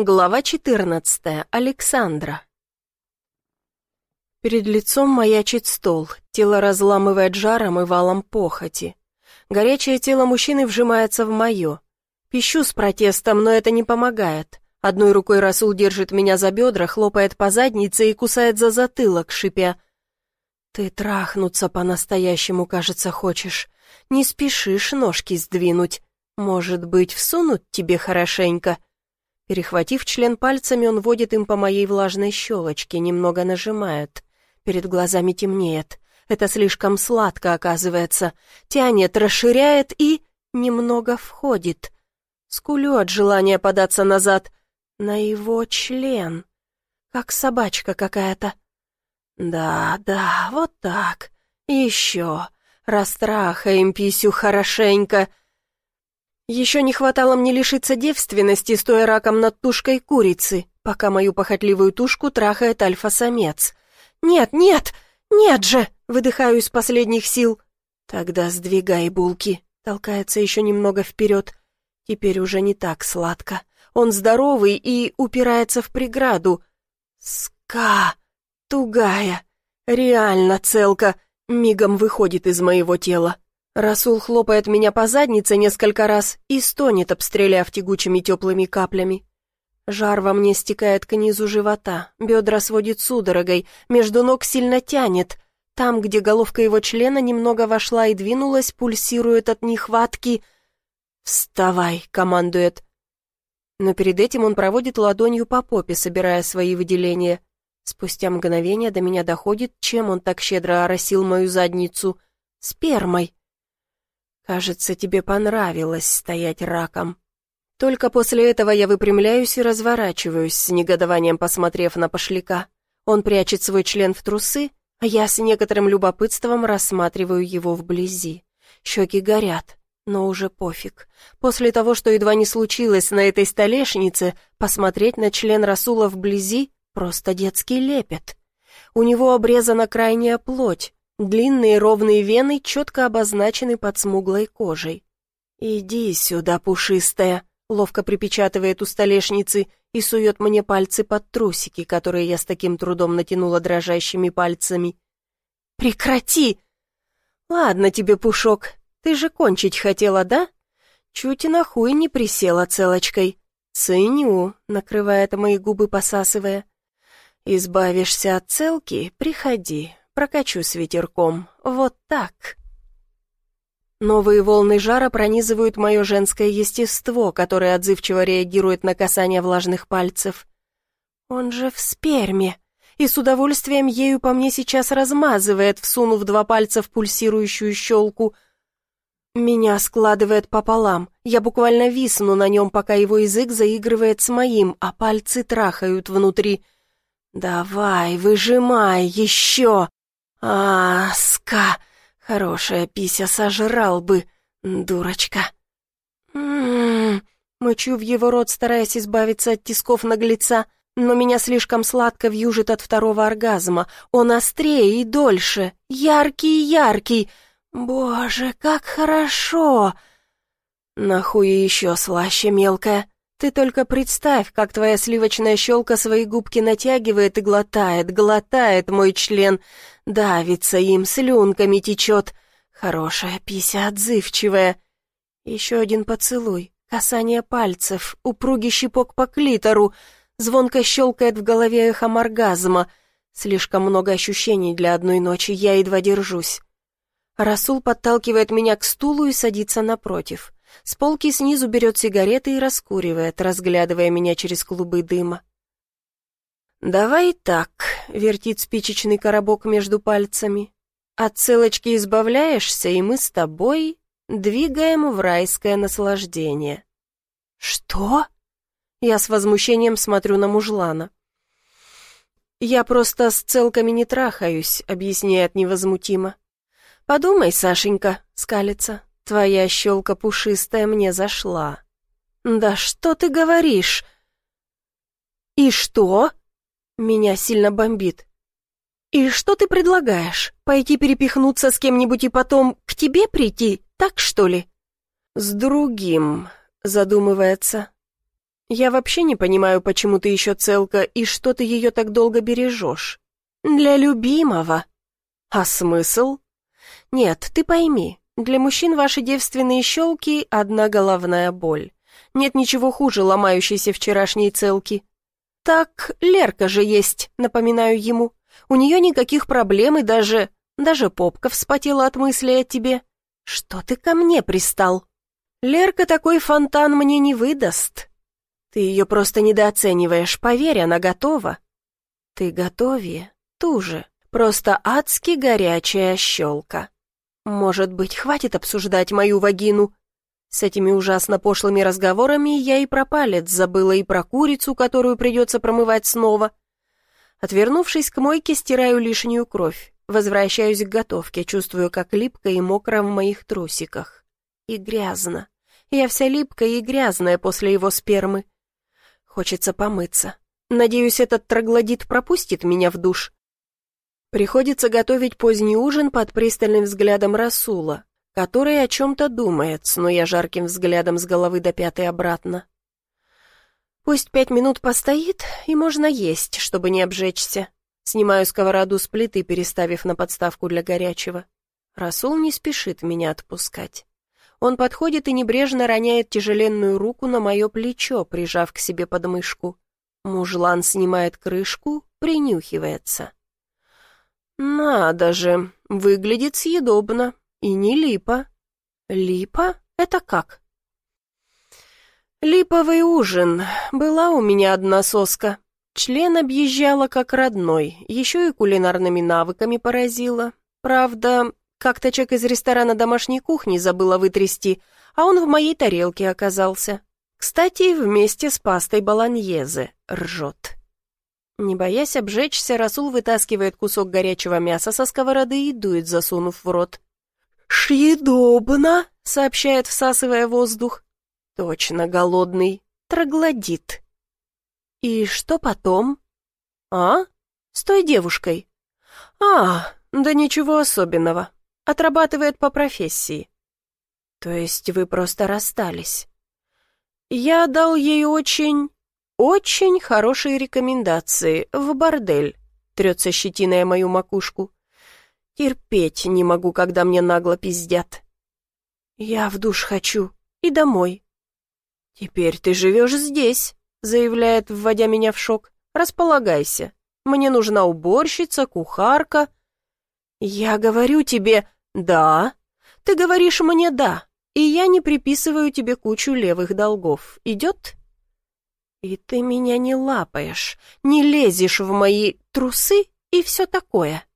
Глава 14. Александра. Перед лицом маячит стол, тело разламывает жаром и валом похоти. Горячее тело мужчины вжимается в мое. Пищу с протестом, но это не помогает. Одной рукой Расул держит меня за бедра, хлопает по заднице и кусает за затылок, шипя. «Ты трахнуться по-настоящему, кажется, хочешь. Не спешишь ножки сдвинуть. Может быть, всунуть тебе хорошенько?» Перехватив член пальцами, он водит им по моей влажной щелочке, немного нажимает. Перед глазами темнеет. Это слишком сладко, оказывается. Тянет, расширяет и... немного входит. Скулю от желания податься назад. На его член. Как собачка какая-то. Да, да, вот так. Еще. Растрахаем писю хорошенько. Еще не хватало мне лишиться девственности, стоя раком над тушкой курицы, пока мою похотливую тушку трахает альфа-самец. «Нет, нет, нет же!» — выдыхаю из последних сил. «Тогда сдвигай булки», — толкается еще немного вперед. Теперь уже не так сладко. Он здоровый и упирается в преграду. Ска, тугая, реально целка, мигом выходит из моего тела. Расул хлопает меня по заднице несколько раз и стонет, обстреляв тягучими теплыми каплями. Жар во мне стекает к низу живота, бедра сводит судорогой, между ног сильно тянет. Там, где головка его члена немного вошла и двинулась, пульсирует от нехватки. «Вставай!» — командует. Но перед этим он проводит ладонью по попе, собирая свои выделения. Спустя мгновение до меня доходит, чем он так щедро оросил мою задницу. Спермой. «Кажется, тебе понравилось стоять раком». Только после этого я выпрямляюсь и разворачиваюсь, с негодованием посмотрев на пошляка. Он прячет свой член в трусы, а я с некоторым любопытством рассматриваю его вблизи. Щеки горят, но уже пофиг. После того, что едва не случилось на этой столешнице, посмотреть на член Расула вблизи — просто детский лепет. У него обрезана крайняя плоть, Длинные ровные вены четко обозначены под смуглой кожей. «Иди сюда, пушистая», — ловко припечатывает у столешницы и сует мне пальцы под трусики, которые я с таким трудом натянула дрожащими пальцами. «Прекрати!» «Ладно тебе, Пушок, ты же кончить хотела, да? Чуть на хуй не присела целочкой. Ценю», — накрывает мои губы, посасывая. «Избавишься от целки? Приходи, Прокачу с ветерком. Вот так. Новые волны жара пронизывают мое женское естество, которое отзывчиво реагирует на касание влажных пальцев. Он же в сперме, и с удовольствием ею по мне сейчас размазывает, всунув два пальца в пульсирующую щелку. Меня складывает пополам, я буквально висну на нем, пока его язык заигрывает с моим, а пальцы трахают внутри. «Давай, выжимай, еще!» А, ска, хорошая пися сожрал бы, дурочка. Ммм, мычу в его рот, стараясь избавиться от тисков наглеца, но меня слишком сладко вьюжит от второго оргазма. Он острее и дольше, яркий-яркий. Боже, как хорошо! Нахуй еще слаще, мелкая. Ты только представь, как твоя сливочная щелка свои губки натягивает и глотает, глотает мой член, давится им, слюнками течет. Хорошая пися, отзывчивая. Еще один поцелуй, касание пальцев, упругий щипок по клитору, звонко щелкает в голове эхом оргазма. Слишком много ощущений для одной ночи, я едва держусь. Расул подталкивает меня к стулу и садится напротив. С полки снизу берет сигареты и раскуривает, разглядывая меня через клубы дыма. «Давай так», — вертит спичечный коробок между пальцами. «От целочки избавляешься, и мы с тобой двигаем в райское наслаждение». «Что?» Я с возмущением смотрю на мужлана. «Я просто с целками не трахаюсь», — объясняет невозмутимо. «Подумай, Сашенька», — скалится, Твоя щелка пушистая мне зашла. Да что ты говоришь? И что? Меня сильно бомбит. И что ты предлагаешь? Пойти перепихнуться с кем-нибудь и потом к тебе прийти, так что ли? С другим, задумывается. Я вообще не понимаю, почему ты еще целка и что ты ее так долго бережешь. Для любимого. А смысл? Нет, ты пойми, для мужчин ваши девственные щелки — одна головная боль. Нет ничего хуже ломающейся вчерашней целки. Так, Лерка же есть, напоминаю ему. У нее никаких проблем и даже... Даже попка вспотела от мысли о тебе. Что ты ко мне пристал? Лерка такой фонтан мне не выдаст. Ты ее просто недооцениваешь, поверь, она готова. Ты готовее, туже, просто адски горячая щелка. Может быть, хватит обсуждать мою вагину? С этими ужасно пошлыми разговорами я и про палец забыла, и про курицу, которую придется промывать снова. Отвернувшись к мойке, стираю лишнюю кровь. Возвращаюсь к готовке, чувствую, как липко и мокро в моих трусиках. И грязно. Я вся липкая и грязная после его спермы. Хочется помыться. Надеюсь, этот троглодит пропустит меня в душ. Приходится готовить поздний ужин под пристальным взглядом Расула, который о чем-то думает, но я жарким взглядом с головы до пятой обратно. Пусть пять минут постоит, и можно есть, чтобы не обжечься. Снимаю сковороду с плиты, переставив на подставку для горячего. Расул не спешит меня отпускать. Он подходит и небрежно роняет тяжеленную руку на мое плечо, прижав к себе подмышку. Мужлан снимает крышку, принюхивается. «Надо же, выглядит съедобно. И не липа». «Липа? Это как?» «Липовый ужин. Была у меня одна соска. Член объезжала как родной, еще и кулинарными навыками поразила. Правда, как-то человек из ресторана домашней кухни забыла вытрясти, а он в моей тарелке оказался. Кстати, вместе с пастой баланьезе ржет. Не боясь обжечься, Расул вытаскивает кусок горячего мяса со сковороды и дует, засунув в рот. «Шъедобно!» — сообщает, всасывая воздух. «Точно голодный. Троглодит». «И что потом?» «А? С той девушкой?» «А, да ничего особенного отрабатывает по профессии». «То есть вы просто расстались?» «Я дал ей очень, очень хорошие рекомендации в бордель», трется щетиной мою макушку. «Терпеть не могу, когда мне нагло пиздят». «Я в душ хочу и домой». «Теперь ты живешь здесь», заявляет, вводя меня в шок. «Располагайся. Мне нужна уборщица, кухарка». «Я говорю тебе...» «Да. Ты говоришь мне «да», и я не приписываю тебе кучу левых долгов. Идет?» «И ты меня не лапаешь, не лезешь в мои трусы и все такое».